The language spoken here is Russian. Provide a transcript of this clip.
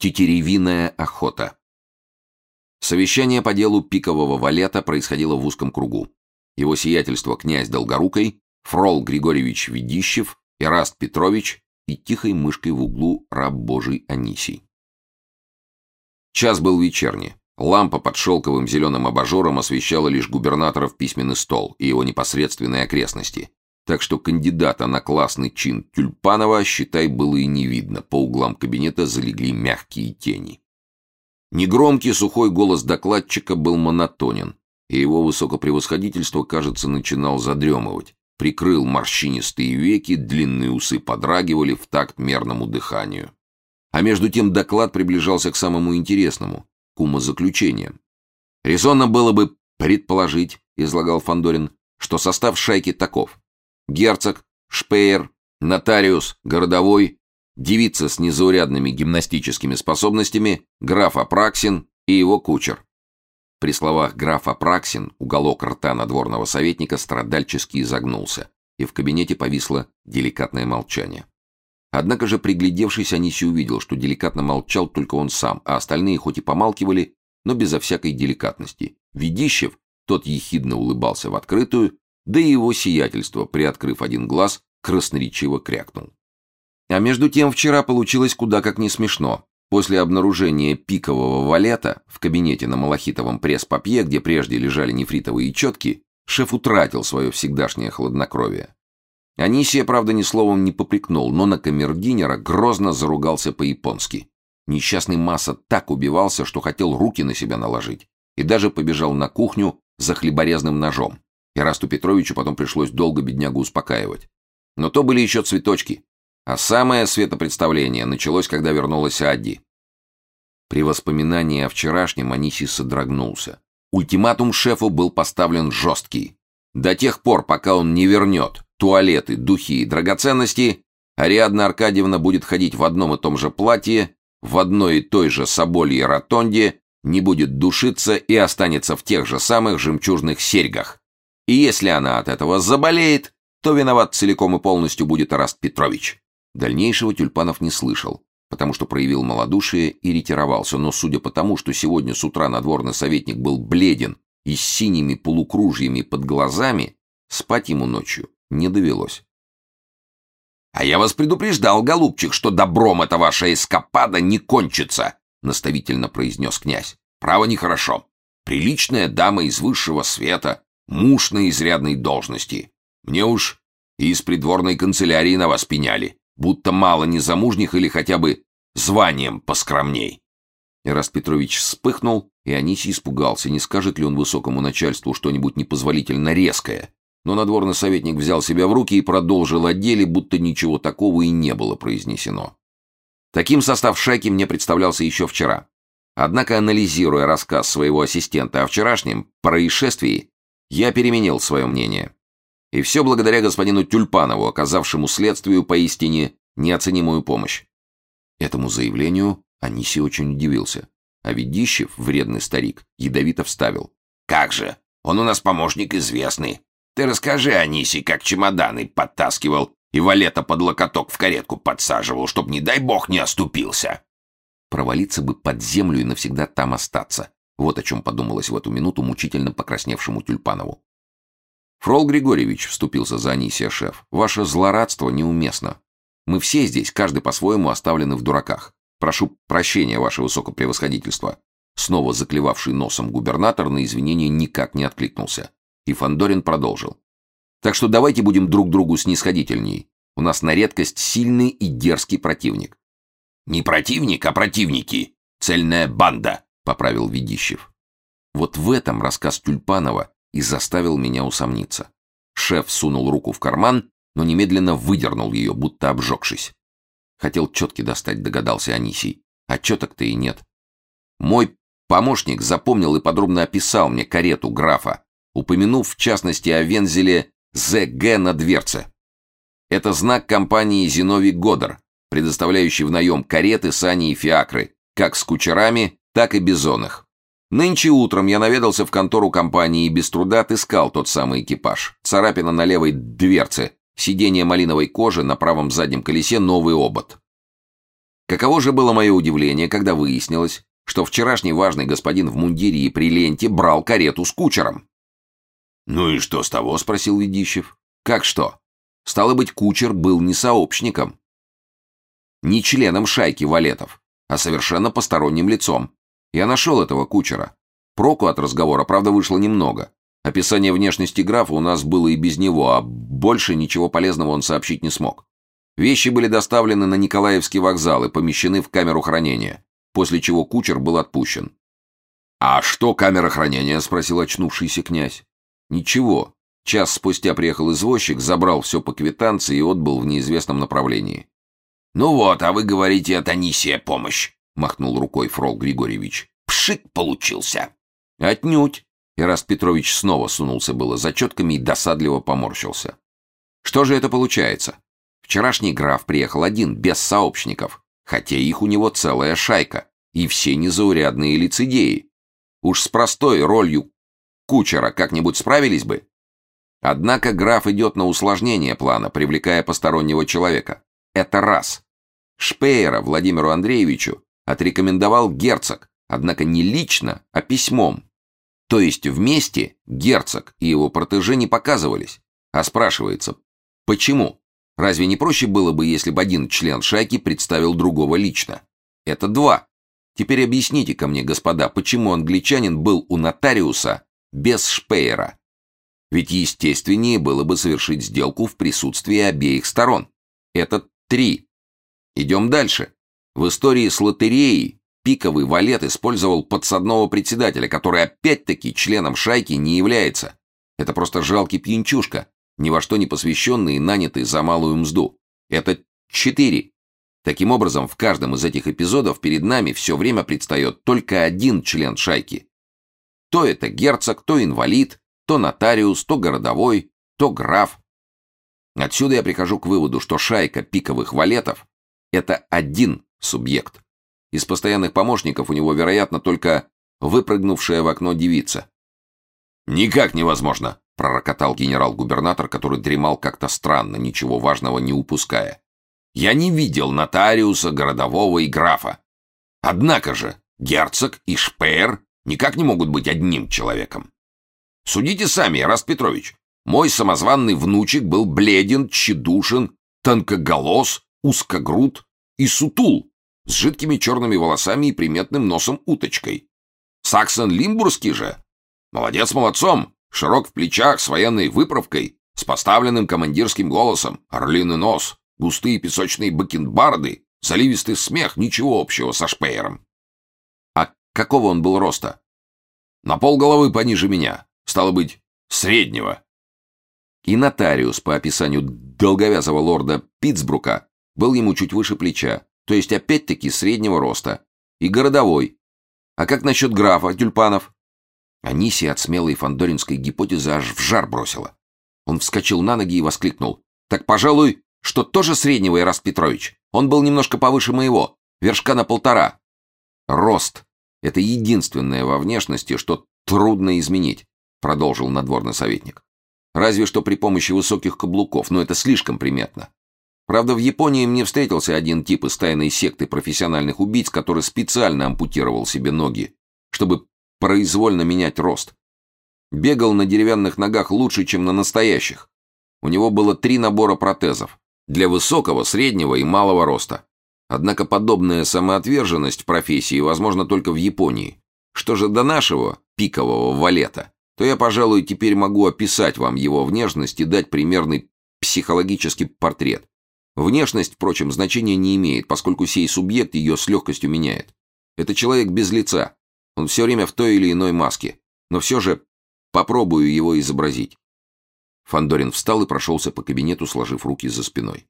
Тетеревиная охота. Совещание по делу пикового валета происходило в узком кругу. Его сиятельство князь Долгорукой, Фрол Григорьевич Ведищев, Ираст Петрович и тихой мышкой в углу раб Божий Анисий. Час был вечерний. Лампа под шелковым зеленым абажуром освещала лишь губернаторов письменный стол и его непосредственные окрестности. Так что кандидата на классный чин Тюльпанова, считай, было и не видно. По углам кабинета залегли мягкие тени. Негромкий сухой голос докладчика был монотонен, и его высокопревосходительство, кажется, начинал задремывать. Прикрыл морщинистые веки, длинные усы подрагивали в такт мерному дыханию. А между тем доклад приближался к самому интересному к умозаключениям. «Резонно было бы предположить», — излагал Фандорин, «что состав шайки таков. Герцог, Шпеер, нотариус, городовой, девица с незаурядными гимнастическими способностями, граф Апраксин и его кучер». При словах граф Апраксин уголок рта надворного советника страдальчески изогнулся, и в кабинете повисло деликатное молчание. Однако же, приглядевшись, Аниси увидел, что деликатно молчал только он сам, а остальные хоть и помалкивали, но безо всякой деликатности. Ведищев, тот ехидно улыбался в открытую, да и его сиятельство, приоткрыв один глаз, красноречиво крякнул. А между тем вчера получилось куда как не смешно. После обнаружения пикового валета в кабинете на малахитовом пресс-папье, где прежде лежали нефритовые четки, шеф утратил свое всегдашнее хладнокровие. Анисия, правда, ни словом не попрекнул, но на камердинера грозно заругался по-японски. Несчастный Масса так убивался, что хотел руки на себя наложить, и даже побежал на кухню за хлеборезным ножом. И Расту Петровичу потом пришлось долго беднягу успокаивать. Но то были еще цветочки. А самое светопредставление началось, когда вернулась Адди. При воспоминании о вчерашнем Анисий содрогнулся. Ультиматум шефу был поставлен жесткий. До тех пор, пока он не вернет туалеты, духи и драгоценности, Ариадна Аркадьевна будет ходить в одном и том же платье, в одной и той же собольей ротонде, не будет душиться и останется в тех же самых жемчужных серьгах. И если она от этого заболеет, то виноват целиком и полностью будет Араст Петрович. Дальнейшего Тюльпанов не слышал, потому что проявил малодушие и ретировался, но судя по тому, что сегодня с утра надворный советник был бледен и с синими полукружьями под глазами, спать ему ночью не довелось. «А я вас предупреждал, голубчик, что добром эта ваша эскапада не кончится», — наставительно произнес князь. «Право нехорошо. Приличная дама из высшего света, муж на изрядной должности. Мне уж и из придворной канцелярии на вас пеняли, будто мало незамужних или хотя бы званием поскромней». Ираст Петрович вспыхнул, и Анисий испугался, не скажет ли он высокому начальству что-нибудь непозволительно резкое, но надворный советник взял себя в руки и продолжил о деле, будто ничего такого и не было произнесено. Таким состав шайки мне представлялся еще вчера. Однако, анализируя рассказ своего ассистента о вчерашнем происшествии, я переменил свое мнение. И все благодаря господину Тюльпанову, оказавшему следствию поистине неоценимую помощь. Этому заявлению Аниси очень удивился. А Ведищев, вредный старик, ядовито вставил. «Как же! Он у нас помощник известный. Ты расскажи Анисе, как чемоданы подтаскивал и валета под локоток в каретку подсаживал, чтоб, не дай бог, не оступился. Провалиться бы под землю и навсегда там остаться. Вот о чем подумалось в эту минуту мучительно покрасневшему Тюльпанову. Фрол Григорьевич вступился за Анисия шеф. Ваше злорадство неуместно. Мы все здесь, каждый по-своему, оставлены в дураках. Прошу прощения, ваше высокопревосходительство. Снова заклевавший носом губернатор на извинения никак не откликнулся. И Фандорин продолжил. Так что давайте будем друг другу снисходительней. У нас на редкость сильный и дерзкий противник. Не противник, а противники. Цельная банда, поправил Ведищев. Вот в этом рассказ Тюльпанова и заставил меня усомниться. Шеф сунул руку в карман, но немедленно выдернул ее, будто обжегшись. Хотел четки достать, догадался Анисий. А четок-то и нет. Мой помощник запомнил и подробно описал мне карету графа, упомянув в частности о вензеле ЗГ на дверце. Это знак компании Зиновий Годор, предоставляющий в наем кареты, сани и фиакры, как с кучерами, так и их. Нынче утром я наведался в контору компании и без труда отыскал тот самый экипаж. Царапина на левой дверце, сиденье малиновой кожи, на правом заднем колесе новый обод. Каково же было мое удивление, когда выяснилось, что вчерашний важный господин в мундире и при ленте брал карету с кучером. «Ну и что с того?» — спросил Ведищев. «Как что? Стало быть, кучер был не сообщником, не членом шайки валетов, а совершенно посторонним лицом. Я нашел этого кучера. Проку от разговора, правда, вышло немного. Описание внешности графа у нас было и без него, а больше ничего полезного он сообщить не смог. Вещи были доставлены на Николаевский вокзал и помещены в камеру хранения, после чего кучер был отпущен. «А что камера хранения?» — спросил очнувшийся князь. «Ничего. Час спустя приехал извозчик, забрал все по квитанции и отбыл в неизвестном направлении». «Ну вот, а вы говорите, это Анисия помощь», — махнул рукой Фрол Григорьевич. «Пшик получился». «Отнюдь. Ираст Петрович снова сунулся было за четками и досадливо поморщился. Что же это получается? Вчерашний граф приехал один, без сообщников, хотя их у него целая шайка, и все незаурядные лицедеи. Уж с простой ролью кучера как-нибудь справились бы? Однако граф идет на усложнение плана, привлекая постороннего человека. Это раз. Шпеера Владимиру Андреевичу отрекомендовал герцог, однако не лично, а письмом. То есть вместе герцог и его протеже не показывались. А спрашивается, почему? Разве не проще было бы, если бы один член шайки представил другого лично? Это два. Теперь объясните ко мне, господа, почему англичанин был у нотариуса без Шпеера? Ведь естественнее было бы совершить сделку в присутствии обеих сторон. Это три. Идем дальше. В истории с лотереей пиковый валет использовал подсадного председателя, который опять-таки членом шайки не является. Это просто жалкий пьянчушка, ни во что не посвященный и нанятый за малую мзду. Это четыре. Таким образом, в каждом из этих эпизодов перед нами все время предстает только один член шайки. То это герцог, то инвалид, то нотариус, то городовой, то граф. Отсюда я прихожу к выводу, что шайка пиковых валетов – это один субъект. Из постоянных помощников у него, вероятно, только выпрыгнувшая в окно девица. «Никак невозможно», — пророкотал генерал-губернатор, который дремал как-то странно, ничего важного не упуская. «Я не видел нотариуса, городового и графа. Однако же герцог и шпеер никак не могут быть одним человеком. Судите сами, Раст Петрович. Мой самозванный внучек был бледен, тщедушен, тонкоголос, узкогруд и сутул с жидкими черными волосами и приметным носом уточкой. Саксон Лимбургский же. Молодец молодцом, широк в плечах, с военной выправкой, с поставленным командирским голосом, орлиный нос, густые песочные бакенбарды, заливистый смех, ничего общего со Шпеером. А какого он был роста? На полголовы пониже меня, стало быть, среднего. И нотариус, по описанию долговязого лорда Питтсбрука, был ему чуть выше плеча, то есть опять-таки среднего роста, и городовой. А как насчет графа, тюльпанов? Анисия от смелой фандоринской гипотезы аж в жар бросила. Он вскочил на ноги и воскликнул. «Так, пожалуй, что тоже среднего, Ираст Петрович. Он был немножко повыше моего, вершка на полтора». «Рост — это единственное во внешности, что трудно изменить», — продолжил надворный советник. «Разве что при помощи высоких каблуков, но это слишком приметно. Правда, в Японии мне встретился один тип из тайной секты профессиональных убийц, который специально ампутировал себе ноги, чтобы произвольно менять рост. Бегал на деревянных ногах лучше, чем на настоящих. У него было три набора протезов для высокого, среднего и малого роста. Однако подобная самоотверженность профессии возможна только в Японии. Что же до нашего пикового валета, то я, пожалуй, теперь могу описать вам его внешность и дать примерный психологический портрет. Внешность, впрочем, значения не имеет, поскольку сей субъект ее с легкостью меняет. Это человек без лица. Он все время в той или иной маске. Но все же попробую его изобразить. Фандорин встал и прошелся по кабинету, сложив руки за спиной.